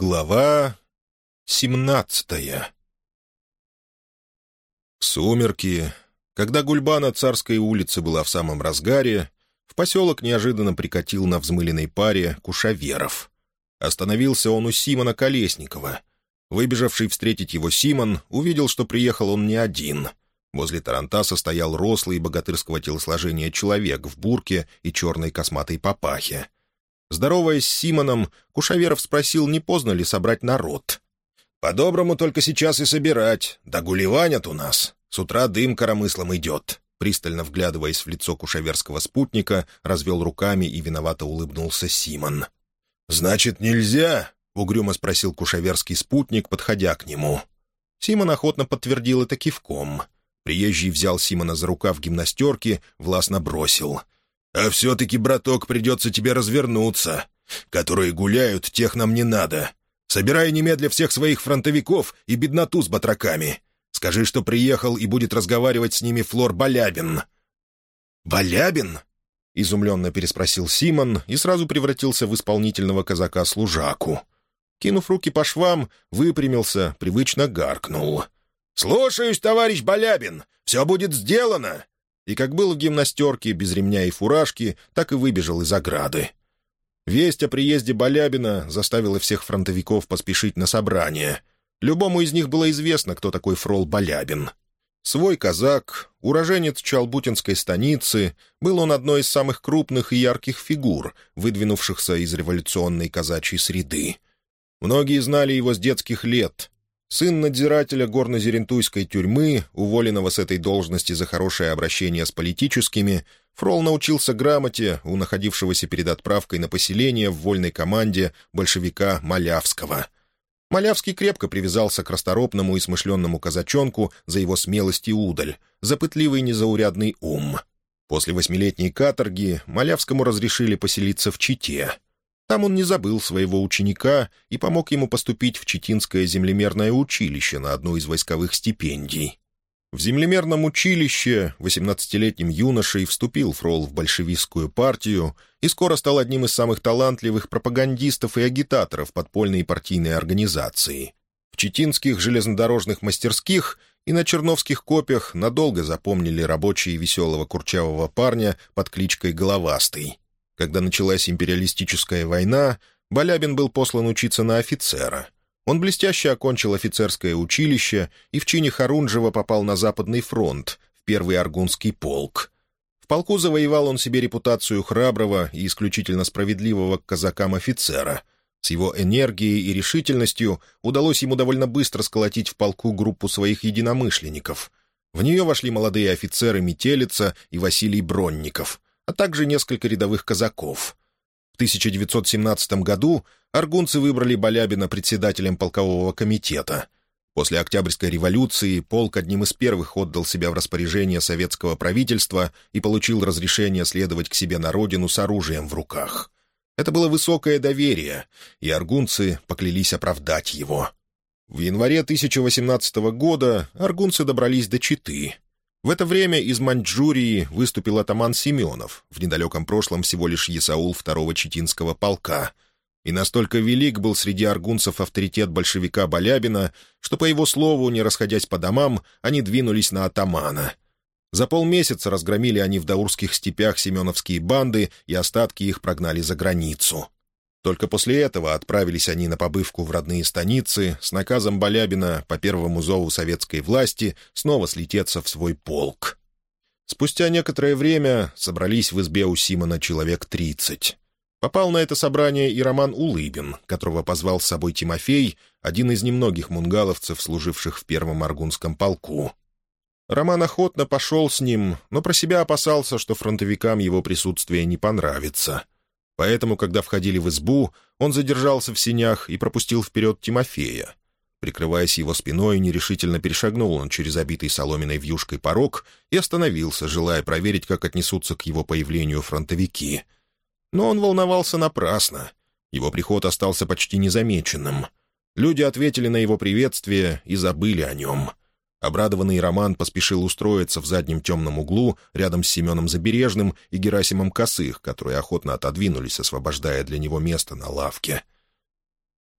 Глава семнадцатая сумерки, когда гульба на Царской улице была в самом разгаре, в поселок неожиданно прикатил на взмыленной паре Кушаверов. Остановился он у Симона Колесникова. Выбежавший встретить его Симон увидел, что приехал он не один. Возле Тарантаса стоял рослый богатырского телосложения человек в бурке и черной косматой папахе — Здороваясь с Симоном, Кушаверов спросил, не поздно ли собрать народ. «По-доброму только сейчас и собирать. Да гулеванят у нас. С утра дым коромыслом идет». Пристально вглядываясь в лицо кушаверского спутника, развел руками и виновато улыбнулся Симон. «Значит, нельзя?» — угрюмо спросил кушаверский спутник, подходя к нему. Симон охотно подтвердил это кивком. Приезжий взял Симона за рукав гимнастерки, властно бросил. А все-таки, браток, придется тебе развернуться. Которые гуляют, тех нам не надо. Собирай немедля всех своих фронтовиков и бедноту с батраками. Скажи, что приехал и будет разговаривать с ними Флор Балябин». «Балябин?» — изумленно переспросил Симон и сразу превратился в исполнительного казака-служаку. Кинув руки по швам, выпрямился, привычно гаркнул. «Слушаюсь, товарищ Балябин! Все будет сделано! И как был в гимнастерке, без ремня и фуражки, так и выбежал из ограды. Весть о приезде Балябина заставила всех фронтовиков поспешить на собрание. Любому из них было известно, кто такой фрол Балябин. Свой казак, уроженец Чалбутинской станицы, был он одной из самых крупных и ярких фигур, выдвинувшихся из революционной казачьей среды. Многие знали его с детских лет, Сын надзирателя горно-зерентуйской тюрьмы, уволенного с этой должности за хорошее обращение с политическими, Фрол научился грамоте у находившегося перед отправкой на поселение в вольной команде большевика Малявского. Малявский крепко привязался к расторопному и смышленному казачонку за его смелость и удаль, за пытливый незаурядный ум. После восьмилетней каторги Малявскому разрешили поселиться в Чите — там он не забыл своего ученика и помог ему поступить в Читинское землемерное училище на одну из войсковых стипендий. В землемерном училище 18-летним юношей вступил Фрол в большевистскую партию и скоро стал одним из самых талантливых пропагандистов и агитаторов подпольной партийной организации. В читинских железнодорожных мастерских и на черновских копиях надолго запомнили рабочие веселого курчавого парня под кличкой Головастый. Когда началась империалистическая война, Балябин был послан учиться на офицера. Он блестяще окончил офицерское училище и в чине Харунжева попал на Западный фронт, в Первый Аргунский полк. В полку завоевал он себе репутацию храброго и исключительно справедливого к казакам офицера. С его энергией и решительностью удалось ему довольно быстро сколотить в полку группу своих единомышленников. В нее вошли молодые офицеры Метелица и Василий Бронников — а также несколько рядовых казаков. В 1917 году аргунцы выбрали Балябина председателем полкового комитета. После Октябрьской революции полк одним из первых отдал себя в распоряжение советского правительства и получил разрешение следовать к себе на родину с оружием в руках. Это было высокое доверие, и аргунцы поклялись оправдать его. В январе 1018 года аргунцы добрались до Читы — в это время из Маньчжурии выступил атаман Семенов, в недалеком прошлом всего лишь Есаул второго Читинского полка. И настолько велик был среди аргунцев авторитет большевика Балябина, что, по его слову, не расходясь по домам, они двинулись на атамана. За полмесяца разгромили они в даурских степях семеновские банды, и остатки их прогнали за границу. Только после этого отправились они на побывку в родные станицы с наказом Балябина по первому зову советской власти снова слететься в свой полк. Спустя некоторое время собрались в избе у Симона человек тридцать. Попал на это собрание и Роман Улыбин, которого позвал с собой Тимофей, один из немногих мунгаловцев, служивших в первом аргунском полку. Роман охотно пошел с ним, но про себя опасался, что фронтовикам его присутствие не понравится — Поэтому, когда входили в избу, он задержался в синях и пропустил вперед Тимофея. Прикрываясь его спиной, нерешительно перешагнул он через обитый соломенной вьюшкой порог и остановился, желая проверить, как отнесутся к его появлению фронтовики. Но он волновался напрасно. Его приход остался почти незамеченным. Люди ответили на его приветствие и забыли о нем. Обрадованный Роман поспешил устроиться в заднем темном углу рядом с Семеном Забережным и Герасимом Косых, которые охотно отодвинулись, освобождая для него место на лавке.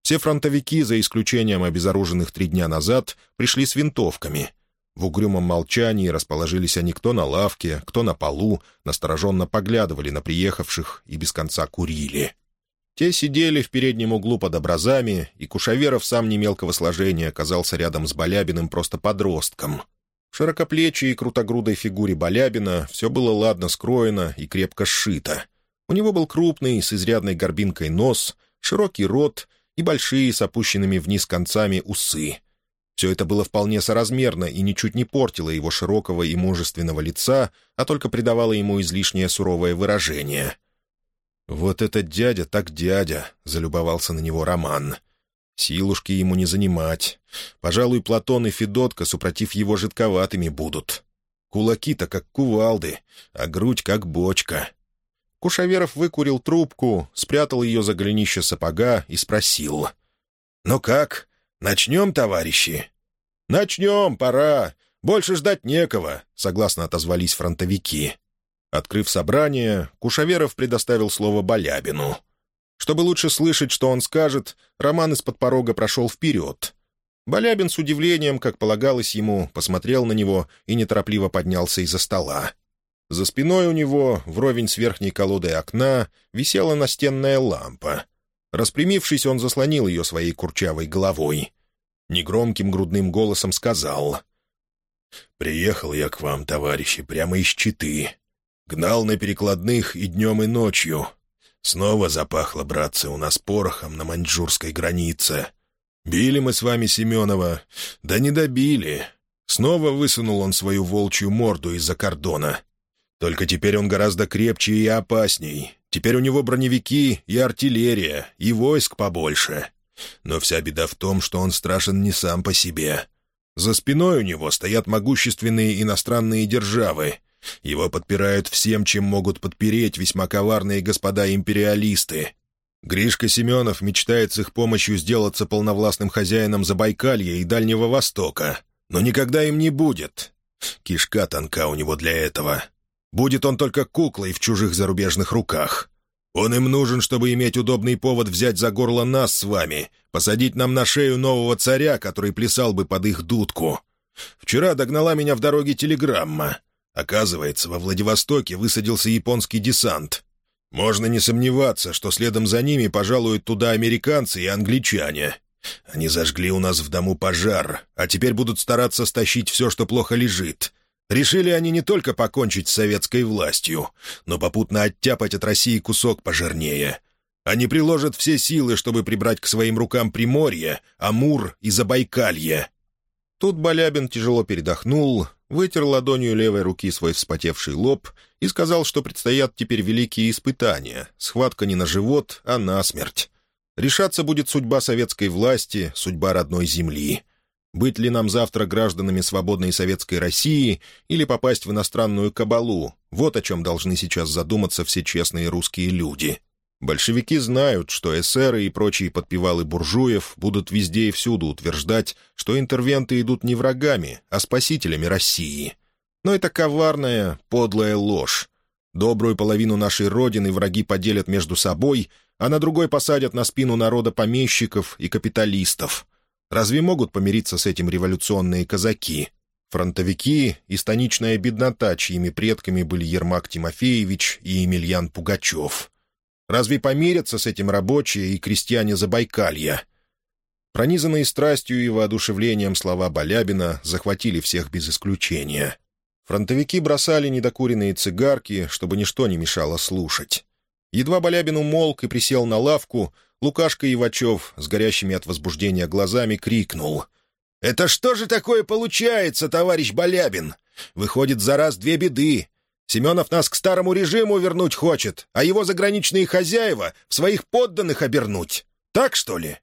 Все фронтовики, за исключением обезоруженных три дня назад, пришли с винтовками. В угрюмом молчании расположились они кто на лавке, кто на полу, настороженно поглядывали на приехавших и без конца курили. Те сидели в переднем углу под образами, и Кушаверов, сам не мелкого сложения, оказался рядом с Балябиным просто подростком. В широкоплечей и крутогрудой фигуре Балябина все было ладно скроено и крепко сшито. У него был крупный, с изрядной горбинкой нос, широкий рот и большие с опущенными вниз концами усы. Все это было вполне соразмерно и ничуть не портило его широкого и мужественного лица, а только придавало ему излишнее суровое выражение. «Вот этот дядя так дядя», — залюбовался на него Роман. «Силушки ему не занимать. Пожалуй, Платон и Федотка, супротив его, жидковатыми будут. Кулаки-то как кувалды, а грудь как бочка». Кушаверов выкурил трубку, спрятал ее за голенище сапога и спросил. «Ну как, начнем, товарищи?» «Начнем, пора. Больше ждать некого», — согласно отозвались фронтовики. Открыв собрание, Кушаверов предоставил слово Балябину. Чтобы лучше слышать, что он скажет, Роман из-под порога прошел вперед. Балябин с удивлением, как полагалось ему, посмотрел на него и неторопливо поднялся из-за стола. За спиной у него, вровень с верхней колодой окна, висела настенная лампа. Распрямившись, он заслонил ее своей курчавой головой. Негромким грудным голосом сказал. «Приехал я к вам, товарищи, прямо из Читы. Гнал на перекладных и днем, и ночью. Снова запахло, братцы, у нас порохом на маньчжурской границе. Били мы с вами Семенова, да не добили. Снова высунул он свою волчью морду из-за кордона. Только теперь он гораздо крепче и опасней. Теперь у него броневики и артиллерия, и войск побольше. Но вся беда в том, что он страшен не сам по себе. За спиной у него стоят могущественные иностранные державы. Его подпирают всем, чем могут подпереть весьма коварные господа-империалисты. Гришка Семенов мечтает с их помощью сделаться полновластным хозяином Забайкалья и Дальнего Востока. Но никогда им не будет. Кишка тонка у него для этого. Будет он только куклой в чужих зарубежных руках. Он им нужен, чтобы иметь удобный повод взять за горло нас с вами, посадить нам на шею нового царя, который плясал бы под их дудку. Вчера догнала меня в дороге телеграмма. Оказывается, во Владивостоке высадился японский десант. Можно не сомневаться, что следом за ними пожалуют туда американцы и англичане. Они зажгли у нас в дому пожар, а теперь будут стараться стащить все, что плохо лежит. Решили они не только покончить с советской властью, но попутно оттяпать от России кусок пожирнее. Они приложат все силы, чтобы прибрать к своим рукам Приморье, Амур и Забайкалье». Тут Балябин тяжело передохнул, вытер ладонью левой руки свой вспотевший лоб и сказал, что предстоят теперь великие испытания, схватка не на живот, а на смерть. Решаться будет судьба советской власти, судьба родной земли. Быть ли нам завтра гражданами свободной советской России или попасть в иностранную кабалу? Вот о чем должны сейчас задуматься все честные русские люди. Большевики знают, что эсеры и прочие подпевалы буржуев будут везде и всюду утверждать, что интервенты идут не врагами, а спасителями России. Но это коварная, подлая ложь. Добрую половину нашей Родины враги поделят между собой, а на другой посадят на спину народа помещиков и капиталистов — Разве могут помириться с этим революционные казаки? Фронтовики и станичная беднота, чьими предками были Ермак Тимофеевич и Емельян Пугачев. Разве помирятся с этим рабочие и крестьяне Забайкалья? Пронизанные страстью и воодушевлением слова Балябина захватили всех без исключения. Фронтовики бросали недокуренные цигарки, чтобы ничто не мешало слушать. Едва Балябин умолк и присел на лавку, Лукашка Ивачев с горящими от возбуждения глазами крикнул. «Это что же такое получается, товарищ Балябин? Выходит, за раз две беды. Семенов нас к старому режиму вернуть хочет, а его заграничные хозяева в своих подданных обернуть. Так, что ли?»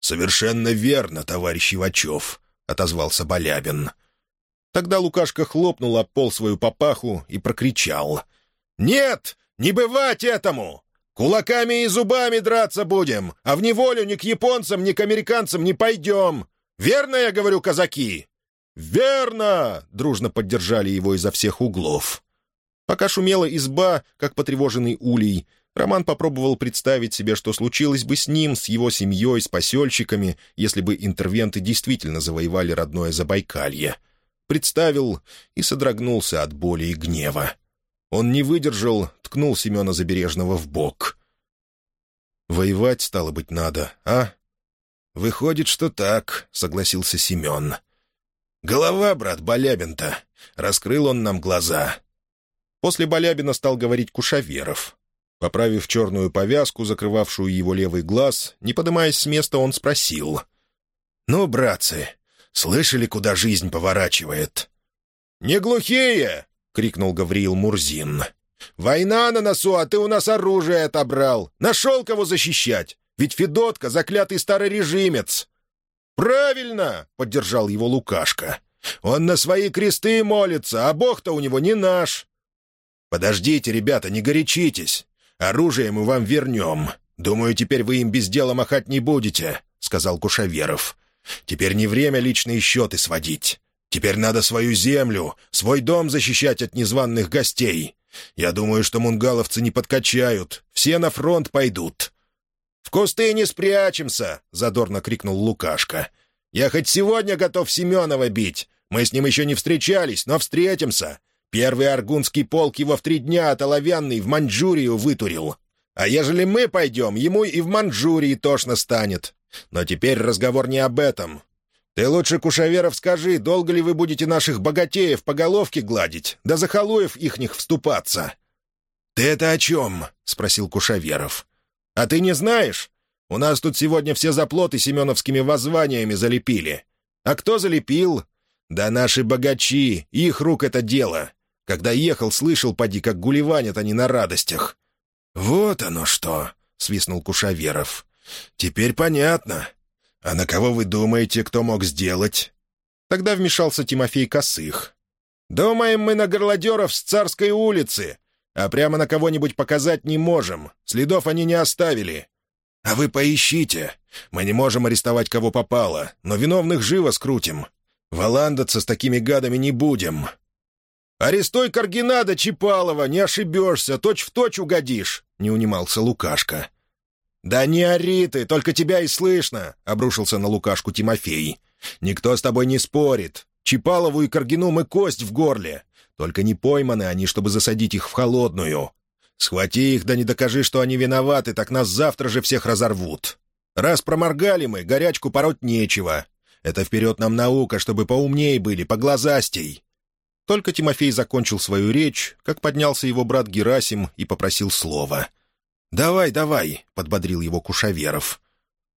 «Совершенно верно, товарищ Ивачев», — отозвался Балябин. Тогда Лукашка хлопнул об пол свою папаху и прокричал. «Нет, не бывать этому! Кулаками и зубами драться будем, а в неволю ни к японцам, ни к американцам не пойдем. Верно я говорю, казаки?» «Верно!» — дружно поддержали его изо всех углов. Пока шумела изба, как потревоженный улей, Роман попробовал представить себе, что случилось бы с ним, с его семьей, с посельщиками, если бы интервенты действительно завоевали родное Забайкалье. Представил и содрогнулся от боли и гнева. Он не выдержал, ткнул Семена Забережного в бок. «Воевать, стало быть, надо, а?» «Выходит, что так», — согласился Семен. «Голова, брат, Балябин-то. Раскрыл он нам глаза». После Балябина стал говорить Кушаверов. Поправив черную повязку, закрывавшую его левый глаз, не поднимаясь с места, он спросил. «Ну, братцы, слышали, куда жизнь поворачивает?» «Не глухие!» — крикнул Гавриил Мурзин. «Война на носу, а ты у нас оружие отобрал. Нашел кого защищать. Ведь Федотка — заклятый старорежимец». «Правильно!» — поддержал его Лукашка. «Он на свои кресты молится, а бог-то у него не наш». «Подождите, ребята, не горячитесь. Оружие мы вам вернем. Думаю, теперь вы им без дела махать не будете», — сказал Кушаверов. «Теперь не время личные счеты сводить. Теперь надо свою землю, свой дом защищать от незваных гостей. Я думаю, что мунгаловцы не подкачают. Все на фронт пойдут». «В кусты не спрячемся!» — задорно крикнул Лукашка. «Я хоть сегодня готов Семенова бить. Мы с ним еще не встречались, но встретимся. Первый аргунский полк его в три дня от Оловянной в Маньчжурию вытурил. А ежели мы пойдем, ему и в Маньчжурии тошно станет. Но теперь разговор не об этом. Ты лучше, Кушаверов, скажи, долго ли вы будете наших богатеев по головке гладить, да за халуев ихних вступаться?» «Ты это о чем?» — спросил Кушаверов. «А ты не знаешь? У нас тут сегодня все заплоты семеновскими воззваниями залепили. А кто залепил? Да наши богачи, их рук это дело. Когда ехал, слышал, поди, как гулеванят они на радостях». «Вот оно что!» — свистнул Кушаверов. «Теперь понятно. А на кого вы думаете, кто мог сделать?» Тогда вмешался Тимофей Косых. «Думаем мы на горлодеров с Царской улицы, а прямо на кого-нибудь показать не можем. Следов они не оставили. А вы поищите. Мы не можем арестовать кого попало, но виновных живо скрутим. Валандаться с такими гадами не будем. «Арестуй Каргинада Чипалова, не ошибешься, точь-в-точь угодишь», — не унимался Лукашка. «Да не ори ты, только тебя и слышно», — обрушился на Лукашку Тимофей. «Никто с тобой не спорит. Чипалову и Каргину мы кость в горле. Только не пойманы они, чтобы засадить их в холодную. Схвати их, да не докажи, что они виноваты, так нас завтра же всех разорвут. Раз проморгали мы, горячку пороть нечего. Это вперед нам наука, чтобы поумней были, поглазастей. Только Тимофей закончил свою речь, как поднялся его брат Герасим и попросил слова. «Давай, давай», — подбодрил его Кушаверов.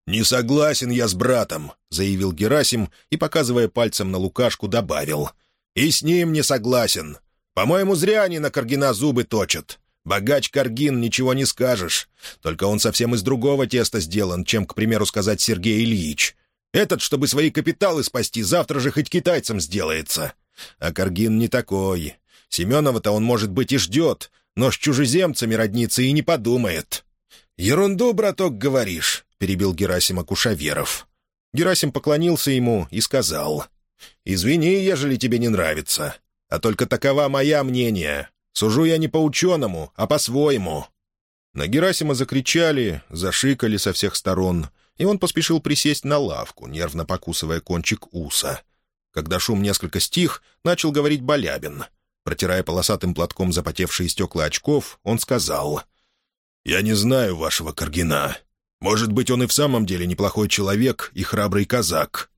«Не согласен я с братом», — заявил Герасим и, показывая пальцем на Лукашку, добавил. «И с ним не согласен. По-моему, зря они на Каргина зубы точат. Богач Каргин, ничего не скажешь. Только он совсем из другого теста сделан, чем, к примеру, сказать Сергей Ильич. Этот, чтобы свои капиталы спасти, завтра же хоть китайцам сделается. А Каргин не такой. Семенова-то он, может быть, и ждет, но с чужеземцами роднится и не подумает. «Ерунду, браток, говоришь», — перебил Герасима Кушаверов. Герасим поклонился ему и сказал, «Извини, ежели тебе не нравится, а только такова моя мнение. Сужу я не по-ученому, а по-своему». На Герасима закричали, зашикали со всех сторон, и он поспешил присесть на лавку, нервно покусывая кончик уса. Когда шум несколько стих, начал говорить Балябин. Протирая полосатым платком запотевшие стекла очков, он сказал, «Я не знаю вашего Каргина. Может быть, он и в самом деле неплохой человек и храбрый казак.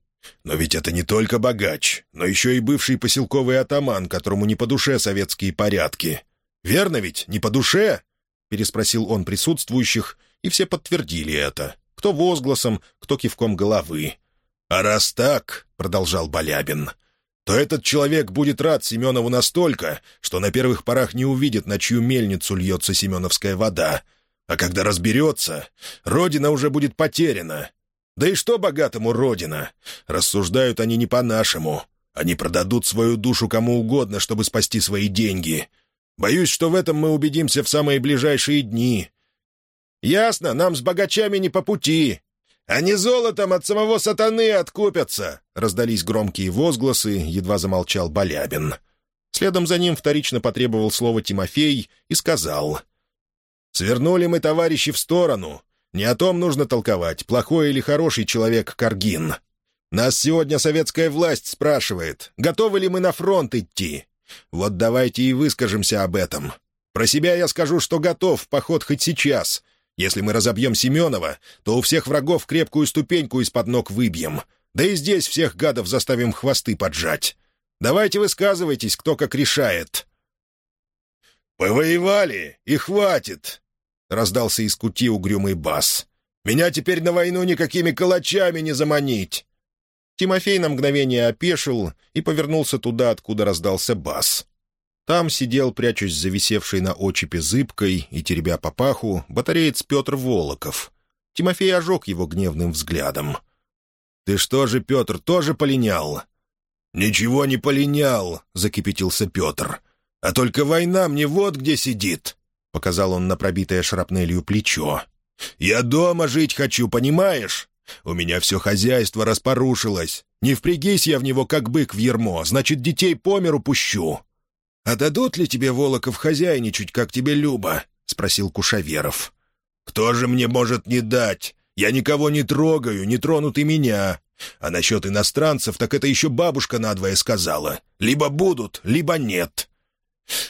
Но ведь это не только богач, но еще и бывший поселковый атаман, которому не по душе советские порядки. Верно ведь, не по душе?» — переспросил он присутствующих, и все подтвердили это. Кто возгласом, кто кивком головы. «А раз так, — продолжал Балябин, — то этот человек будет рад Семенову настолько, что на первых порах не увидит, на чью мельницу льется семеновская вода. А когда разберется, родина уже будет потеряна. Да и что богатому родина? Рассуждают они не по-нашему. Они продадут свою душу кому угодно, чтобы спасти свои деньги. Боюсь, что в этом мы убедимся в самые ближайшие дни. Ясно, нам с богачами не по пути. Они золотом от самого сатаны откупятся!» Раздались громкие возгласы, едва замолчал Балябин. Следом за ним вторично потребовал слова Тимофей и сказал. Свернули мы, товарищи, в сторону. Не о том нужно толковать, плохой или хороший человек Каргин. Нас сегодня советская власть спрашивает, готовы ли мы на фронт идти. Вот давайте и выскажемся об этом. Про себя я скажу, что готов в поход хоть сейчас. Если мы разобьем Семенова, то у всех врагов крепкую ступеньку из-под ног выбьем. Да и здесь всех гадов заставим хвосты поджать. Давайте высказывайтесь, кто как решает». «Повоевали, и хватит!» — раздался из кути угрюмый бас. «Меня теперь на войну никакими калачами не заманить!» Тимофей на мгновение опешил и повернулся туда, откуда раздался бас. Там сидел, прячась за висевшей на очепе зыбкой и теребя папаху, батареец Петр Волоков. Тимофей ожег его гневным взглядом. «Ты что же, Петр, тоже полинял?» «Ничего не полинял», — закипятился Петр. «А только война мне вот где сидит», — показал он на пробитое шрапнелью плечо. «Я дома жить хочу, понимаешь? У меня все хозяйство распорушилось. Не впрягись я в него, как бык в ермо, значит, детей по миру пущу». «А дадут ли тебе, Волоков, хозяйничать, как тебе Люба?» — спросил Кушаверов. «Кто же мне может не дать? Я никого не трогаю, не тронут и меня. А насчет иностранцев, так это еще бабушка надвое сказала. Либо будут, либо нет».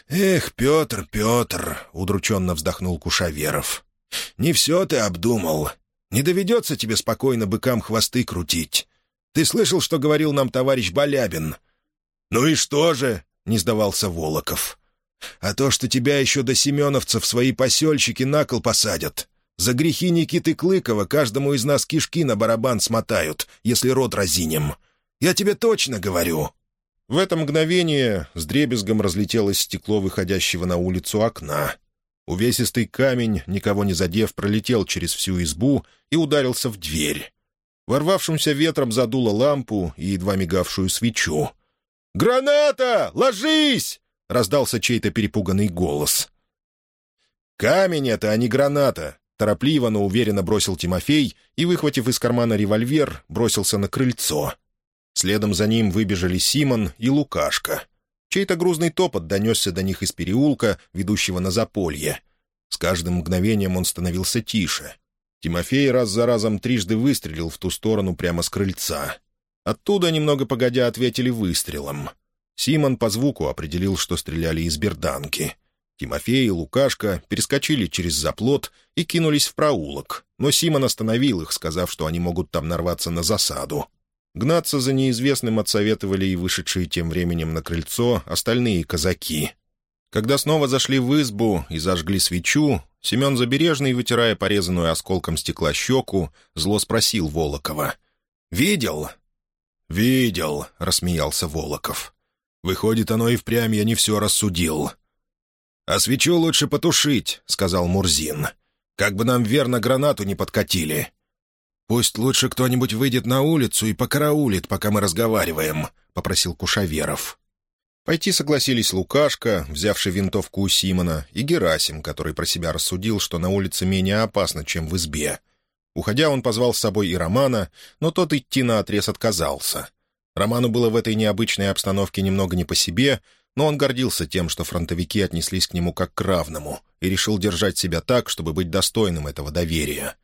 «Эх, Петр, Петр!» — удрученно вздохнул Кушаверов. «Не все ты обдумал. Не доведется тебе спокойно быкам хвосты крутить. Ты слышал, что говорил нам товарищ Балябин?» «Ну и что же?» — не сдавался Волоков. «А то, что тебя еще до семеновцев свои посельщики на кол посадят. За грехи Никиты Клыкова каждому из нас кишки на барабан смотают, если рот разинем. Я тебе точно говорю». В это мгновение с дребезгом разлетелось стекло выходящего на улицу окна. Увесистый камень, никого не задев, пролетел через всю избу и ударился в дверь. Ворвавшимся ветром задуло лампу и едва мигавшую свечу. «Граната! Ложись!» — раздался чей-то перепуганный голос. «Камень это, а не граната!» — торопливо, но уверенно бросил Тимофей и, выхватив из кармана револьвер, бросился на крыльцо. Следом за ним выбежали Симон и Лукашка. Чей-то грузный топот донесся до них из переулка, ведущего на заполье. С каждым мгновением он становился тише. Тимофей раз за разом трижды выстрелил в ту сторону прямо с крыльца. Оттуда, немного погодя, ответили выстрелом. Симон по звуку определил, что стреляли из берданки. Тимофей и Лукашка перескочили через заплот и кинулись в проулок, но Симон остановил их, сказав, что они могут там нарваться на засаду. Гнаться за неизвестным отсоветовали и вышедшие тем временем на крыльцо остальные казаки. Когда снова зашли в избу и зажгли свечу, Семен Забережный, вытирая порезанную осколком стекла щеку, зло спросил Волокова. «Видел?» «Видел», — рассмеялся Волоков. «Выходит, оно и впрямь я не все рассудил». «А свечу лучше потушить», — сказал Мурзин. «Как бы нам верно гранату не подкатили». «Пусть лучше кто-нибудь выйдет на улицу и покараулит, пока мы разговариваем», — попросил Кушаверов. Пойти согласились Лукашка, взявший винтовку у Симона, и Герасим, который про себя рассудил, что на улице менее опасно, чем в избе. Уходя, он позвал с собой и Романа, но тот идти на отрез отказался. Роману было в этой необычной обстановке немного не по себе, но он гордился тем, что фронтовики отнеслись к нему как к равному, и решил держать себя так, чтобы быть достойным этого доверия.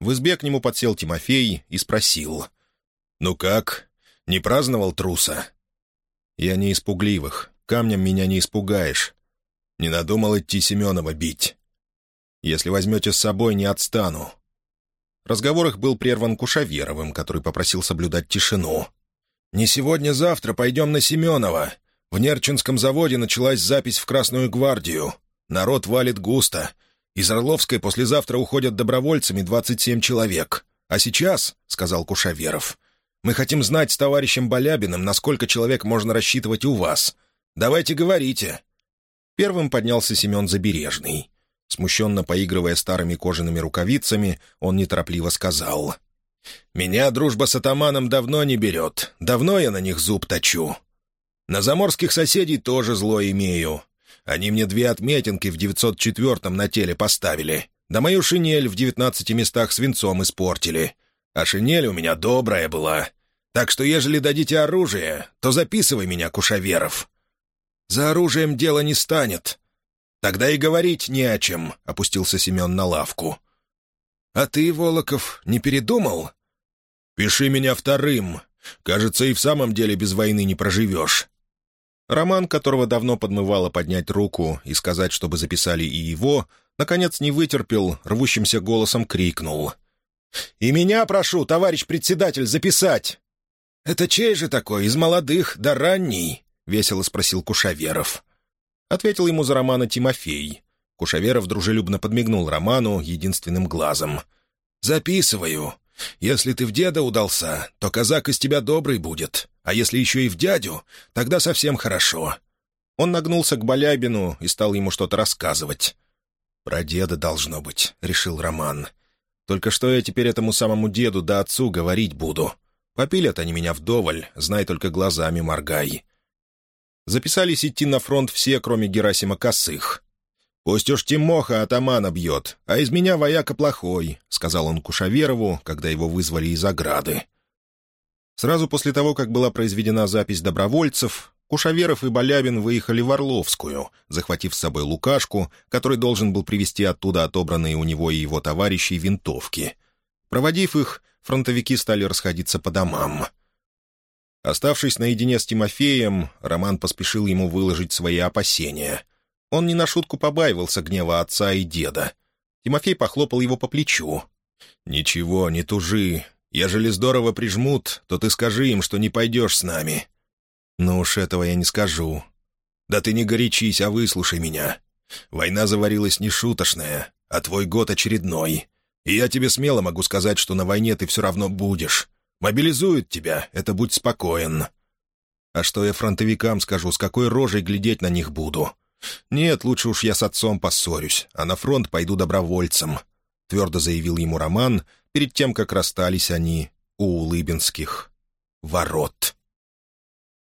В избе к нему подсел Тимофей и спросил. «Ну как? Не праздновал труса?» «Я не испугливых. Камнем меня не испугаешь. Не надумал идти Семенова бить. Если возьмете с собой, не отстану». Разговор их был прерван Кушаверовым, который попросил соблюдать тишину. «Не сегодня-завтра пойдем на Семенова. В Нерчинском заводе началась запись в Красную гвардию. Народ валит густо. Из Орловской послезавтра уходят добровольцами 27 человек. А сейчас, — сказал Кушаверов, — мы хотим знать с товарищем Балябиным, насколько человек можно рассчитывать у вас. Давайте говорите». Первым поднялся Семен Забережный. Смущенно поигрывая старыми кожаными рукавицами, он неторопливо сказал. «Меня дружба с атаманом давно не берет. Давно я на них зуб точу. На заморских соседей тоже зло имею. Они мне две отметинки в 904-м на теле поставили. Да мою шинель в 19 местах свинцом испортили. А шинель у меня добрая была. Так что, ежели дадите оружие, то записывай меня, Кушаверов. За оружием дело не станет. «Тогда и говорить не о чем», — опустился Семен на лавку. «А ты, Волоков, не передумал?» «Пиши меня вторым. Кажется, и в самом деле без войны не проживешь». Роман, которого давно подмывало поднять руку и сказать, чтобы записали и его, наконец не вытерпел, рвущимся голосом крикнул. «И меня прошу, товарищ председатель, записать!» «Это чей же такой, из молодых, да ранний?» — весело спросил Кушаверов. Ответил ему за Романа Тимофей. Кушаверов дружелюбно подмигнул Роману единственным глазом. «Записываю. Если ты в деда удался, то казак из тебя добрый будет. А если еще и в дядю, тогда совсем хорошо». Он нагнулся к Балябину и стал ему что-то рассказывать. «Про деда должно быть», — решил Роман. «Только что я теперь этому самому деду да отцу говорить буду? Попилят они меня вдоволь, знай только глазами моргай». Записались идти на фронт все, кроме Герасима Косых. «Пусть уж Тимоха атамана бьет, а из меня вояка плохой», — сказал он Кушаверову, когда его вызвали из ограды. Сразу после того, как была произведена запись добровольцев, Кушаверов и Балябин выехали в Орловскую, захватив с собой Лукашку, который должен был привезти оттуда отобранные у него и его товарищей винтовки. Проводив их, фронтовики стали расходиться по домам. Оставшись наедине с Тимофеем, Роман поспешил ему выложить свои опасения — он не на шутку побаивался гнева отца и деда. Тимофей похлопал его по плечу. «Ничего, не тужи. Ежели здорово прижмут, то ты скажи им, что не пойдешь с нами». «Ну уж этого я не скажу». «Да ты не горячись, а выслушай меня. Война заварилась нешуточная, а твой год очередной. И я тебе смело могу сказать, что на войне ты все равно будешь. Мобилизуют тебя, это будь спокоен». «А что я фронтовикам скажу, с какой рожей глядеть на них буду? «Нет, лучше уж я с отцом поссорюсь, а на фронт пойду добровольцем», — твердо заявил ему Роман перед тем, как расстались они у Улыбинских ворот.